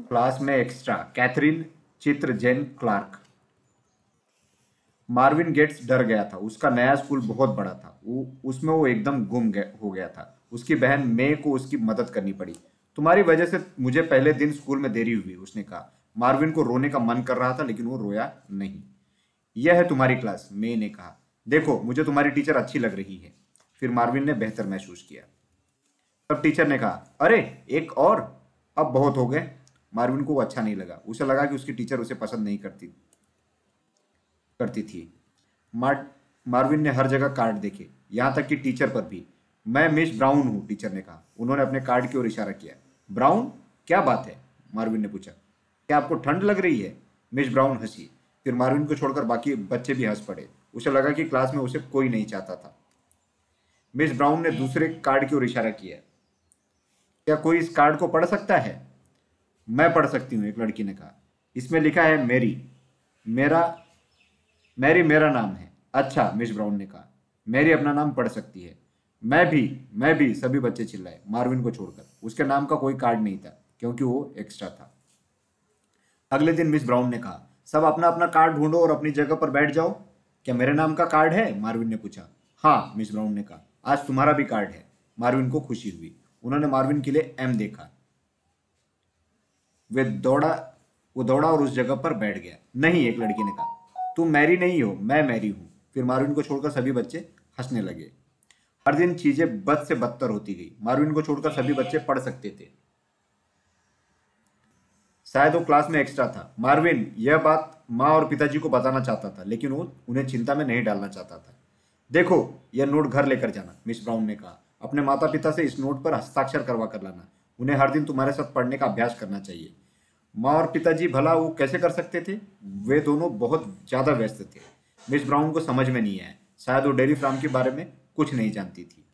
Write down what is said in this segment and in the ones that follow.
Class में extra. Catherine चित्र Jain Clark. Marvin gets डर गया था। उसका नया स्कूल बहुत बड़ा था। वो, उसमें वो एकदम गुम हो गया था। उसकी बहन मे को उसकी मदद करनी पड़ी। तुम्हारी वजह से मुझे पहले दिन स्कूल में देरी हुई, उसने कहा। मार्विन को रोने का मन कर रहा था, लेकिन वो रोया नहीं। यह है तुम्हारी क्लास, मे ने कहा। देखो, मुझे तुम्हारी टीचर अच्छी लग रही है। फिर मार्विन ने बेहतर महसूस किया। तब टीचर ने कहा, अरे, एक और? अब बहुत हो गए। मार्विन को वो अच्छा नहीं लगा। उसे लगा कि उसकी टीचर उसे पसंद नहीं करती करती थी। मार मार्विन ने हर जगह कार्ड देखे। यहाँ तक कि टीचर पर भी। मैं मिस ब्राउन हूँ टीचर ने कहा। उन्होंने अपने कार्ड की ओर इशारा किया। ब्राउन क्या बात है? मार्विन ने पूछा। क्या आपको ठंड लग रही है? मिस ब्राउन हँसी। फिर मार्विन को छोड़कर बाकी बच्चे भी हंस पड़े। उसे लगा कि क्लास में उसे कोई नहीं चाहता था। मिस ब्राउन ने दूसरे कार्ड की ओर इशारा किया। क्या कोई इस कार्ड को पढ़ सकता है? मैं पढ़ सकती हूँ, एक लड़की ने कहा। इसमें लिखा है मेरी। मेरा, मैरी, मेरा नाम है। अच्छा मिस ब्राउन ने कहा। मैरी अपना नाम पढ़ सकती है। मैं भी मैं भी सभी बच्चे चिल्लाए, मार्विन को छोड़कर। उसके नाम का कोई कार्ड नहीं था, क्योंकि वो एक्स्ट्रा था। अगले दिन मिस ब्राउन ने कहा, सब अपना अपना कार्ड ढूंढो और अपनी जगह पर बैठ जाओ। क्या मेरे नाम का कार्ड है? मार्विन ने पूछा। हाँ मिस ब्राउन ने कहा। आज तुम्हारा भी कार्ड है। मार्विन को खुशी हुई। उन्होंने मार्विन के लिए एम देखा। वे दौड़ा, वो दौड़ा और उस जगह पर बैठ गया। नहीं, एक लड़की ने कहा, तुम मैरी नहीं हो, मैं मैरी हूँ। फिर मार्विन को छोड़कर सभी बच्चे हंसने लगे। हर दिन चीज़ें बद से बदतर होती गई। मार्विन को छोड़कर सभी बच्चे पढ़ सकते थे। शायद वो क्लास में एक्स्ट्रा था। मार्विन, यह बात माँ और पिताजी को बताना चाहता था, लेकिन वो उन्हें चिंता में नहीं डालना चाहता था। देखो, यह नोट घर लेकर जाना, मिस ब्राउन ने कहा। अपने माता पिता से इस नोट पर हस्ताक्षर करवा कर लाना। उन्हें हर दिन तुम्हारे साथ पढ़ने का अभ्यास करना चाहिए। माँ और पिताजी भला वो कैसे कर सकते थे? वे दोनों बहुत ज़्यादा व्यस्त थे। मिस ब्राउन को समझ में नहीं आया। शायद वो डेरी फार्म के बारे में कुछ नहीं जानती थी।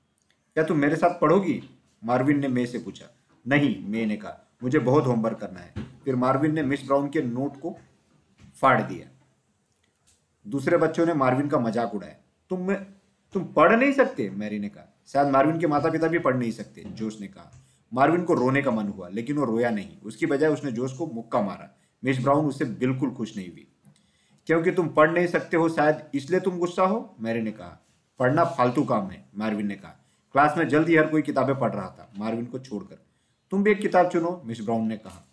क्या तुम मेरे साथ पढ़ोगी? मार्विन ने मे से पूछा। नहीं, मे ने कहा। मुझे बहुत होमवर्क करना है। फिर मार्विन ने मिस ब्राउन के नोट को फाड़ दिया। दूसरे बच्चों ने मार्विन का मज़ाक उड़ाया। तुम तुम पढ़ नहीं सकते? मैरी ने कहा। शायद मार्विन के माता पिता भी पढ़ नहीं सकते, जोश ने कहा। मार्विन को रोने का मन हुआ, लेकिन वो रोया नहीं। उसकी बजाय उसने जोश को मुक्का मारा। मिस ब्राउन उससे बिल्कुल खुश नहीं हुई। क्योंकि तुम पढ़ नहीं सकते हो शायद, इसलिए तुम गुस्सा हो? मैरी ने कहा। पढ़ना फालतू काम है, मार्विन ने कहा। क्लास में जल्दी हर कोई किताबें पढ़ रहा था, मार्विन को छोड़कर। तुम भी एक किताब चुनो, मिस ब्राउन ने कहा।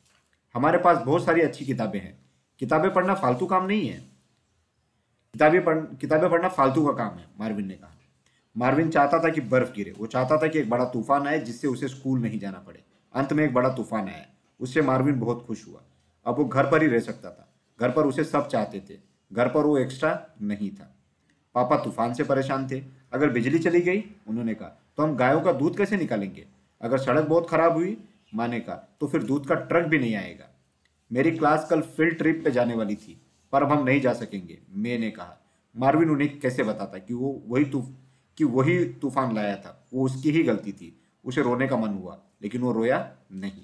हमारे पास बहुत सारी अच्छी किताबें हैं। किताबें पढ़ना फालतू काम नहीं है। किताबें पढ़, किताबें पढ़ना फालतू का काम है, मार्विन ने कहा। मार्विन चाहता था कि बर्फ़ गिरे। वो चाहता था कि एक बड़ा तूफ़ान आए, जिससे उसे स्कूल नहीं जाना पड़े। अंत में एक बड़ा तूफ़ान आया। उससे मार्विन बहुत खुश हुआ। अब वो घर पर ही रह सकता था। घर पर उसे सब चाहते थे। घर पर वो एक्स्ट्रा नहीं था। पापा तूफ़ान से परेशान थे। अगर बिजली चली गई, उन्होंने कहा तो हम गायों का दूध कैसे निकालेंगे? अगर सड़क बहुत खराब हुई माने का तो फिर दूध का ट्रक भी नहीं आएगा। मेरी क्लास कल फ़ील्ड ट्रिप पे जाने वाली थी, पर अब हम नहीं जा सकेंगे। मैंने कहा। मार्विन उन्हें कैसे बताता कि वो वही तूफ कि वही तूफ़ान लाया था, वो उसकी ही गलती थी, उसे रोने का मन हुआ, लेकिन वो रोया नहीं।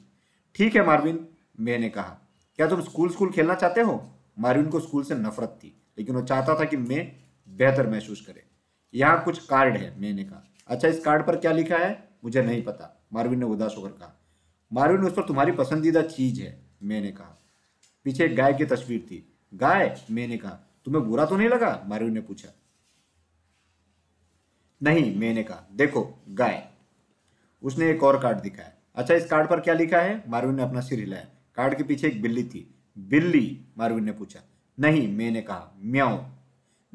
ठीक है, मार्विन, मैंने कहा। क्या तुम स्कूल स्कूल खेलना चाहते हो? मार्विन को स्कूल से नफरत थी, लेकिन वो चाहता था कि मैं बेहतर महसूस करे। यहाँ कुछ कार्ड है, मैंने कहा। अच्छा इस कार्ड पर क्या लिखा है? मुझे नहीं पता। मार्विन ने उदास होकर कहा। मार्विन, उस पर तुम्हारी पसंदीदा चीज़ है, मैंने कहा। पीछे गाय की तस्वीर थी। गाय, मैंने कहा। तुम्हें बुरा तो नहीं लगा? मार्विन ने पूछा। नहीं, मैंने कहा, देखो, गाय। उसने एक और कार्ड दिखाया अच्छा इस कार्ड पर क्या लिखा है? मार्विन ने अपना सिर हिलाया। कार्ड के पीछे एक बिल्ली थी। बिल्ली मार्विन ने पूछा। नहीं, मैंने कहा म्याओ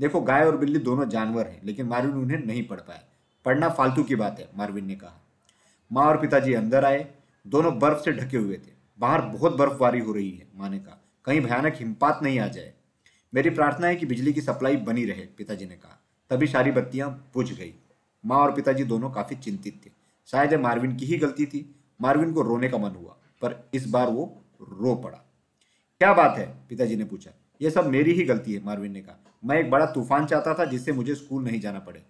देखो, गाय और बिल्ली दोनों जानवर हैं, लेकिन मार्विन उन्हें नहीं पढ़ पाया। पढ़ना फालतू की बात है मार्विन ने कहा। माँ और पिताजी अंदर आए, दोनों बर्फ़ से ढके हुए थे। बाहर बहुत बर्फबारी हो रही है, माँ ने कहा। कहीं भयानक हिमपात नहीं आ जाए। मेरी प्रार्थना है कि बिजली की सप्लाई बनी रहे, पिताजी ने कहा। तभी सारी बत्तियाँ बुझ गई। माँ और पिताजी दोनों काफ़ी चिंतित थे। शायद मार्विन की ही गलती थी। मार्विन को रोने का मन हुआ, पर इस बार वो रो पड़ा। क्या बात है? पिताजी ने पूछा। यह सब मेरी ही गलती है, मार्विन ने कहा। मैं एक बड़ा तूफ़ान चाहता था जिससे मुझे स्कूल नहीं जाना पड़े।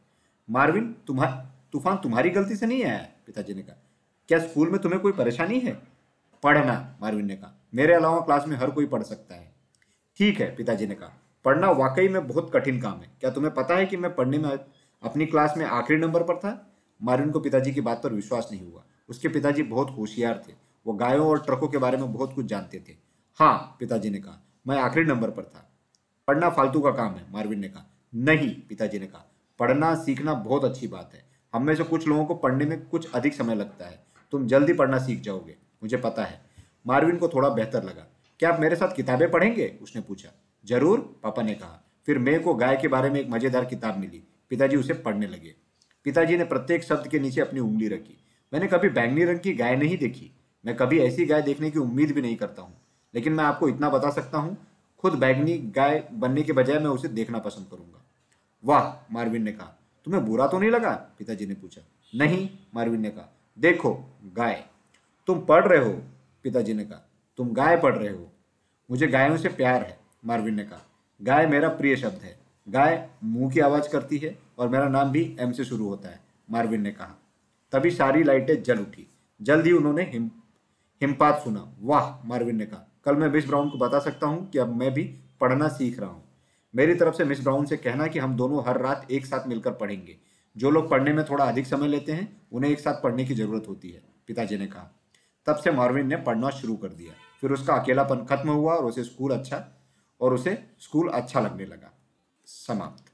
मार्विन तुम्हारा तूफ़ान तुम्हारी गलती से नहीं आया पिताजी ने कहा। क्या स्कूल में तुम्हें कोई परेशानी है? पढ़ना, मार्विन ने कहा। मेरे अलावा क्लास में हर कोई पढ़ सकता है। ठीक है, पिताजी ने कहा। पढ़ना वाकई में बहुत कठिन काम है। क्या तुम्हें पता है कि मैं पढ़ने में अपनी क्लास में आखिरी नंबर पर था? मार्विन को पिताजी की बात पर विश्वास नहीं हुआ। उसके पिताजी बहुत होशियार थे। वो गायों और ट्रकों के बारे में बहुत कुछ जानते थे। हाँ पिताजी ने कहा, मैं आखिरी नंबर पर था। पढ़ना फालतू का काम है, मार्विन ने कहा। नहीं, पिताजी ने कहा, पढ़ना सीखना बहुत अच्छी बात है। हम में से कुछ लोगों को पढ़ने में कुछ अधिक समय लगता है। तुम जल्दी पढ़ना सीख जाओगे, मुझे पता है। मारविन को थोड़ा बेहतर लगा। क्या आप मेरे साथ किताबें पढ़ेंगे? उसने पूछा। ज़रूर, पापा ने कहा। फिर मे को गाय के बारे में एक मज़ेदार किताब मिली। पिताजी उसे पढ़ने लगे। पिताजी ने प्रत्येक शब्द के नीचे अपनी उंगली रखी। मैंने कभी बैंगनी रंग की गाय नहीं देखी। मैं कभी ऐसी गाय देखने की उम्मीद भी नहीं करता हूँ। लेकिन मैं आपको इतना बता सकता हूँ, खुद बैंगनी गाय बनने के बजाय मैं उसे देखना पसंद करूँगा। वाह, मारविन ने कहा। तुम्हें बुरा तो नहीं लगा? पिताजी ने पूछा। नहीं, मारविन ने कहा। देखो, गाय। तुम पढ़ रहे हो? पिताजी ने कहा। तुम गाय पढ़ रहे हो? मुझे गायों से प्यार है। मारविन ने कहा, गाय मेरा प्रिय शब्द है। गाय मुँह की आवाज़ करती है और मेरा नाम भी एम से शुरू होता है, मारविन ने कहा। तभी सारी लाइटें जल उठी। जल्द ही उन्होंने हिम, हिमपात सुना। वाह, मारविन ने कहा, कल मैं मिस ब्राउन को बता सकता हूँ कि अब मैं भी पढ़ना सीख रहा हूँ। मेरी तरफ़ से मिस ब्राउन से कहना कि हम दोनों हर रात एक साथ मिलकर पढ़ेंगे। जो लोग पढ़ने में थोड़ा अधिक समय लेते हैं, उन्हें एक साथ पढ़ने की ज़रूरत होती है, पिताजी ने कहा। तब से मार्विन ने पढ़ना शुरू कर दिया। फिर उसका अकेलापन खत्म हुआ और उसे स्कूल अच्छा और उसे स्कूल अच्छा लगने लगा। समाप्त।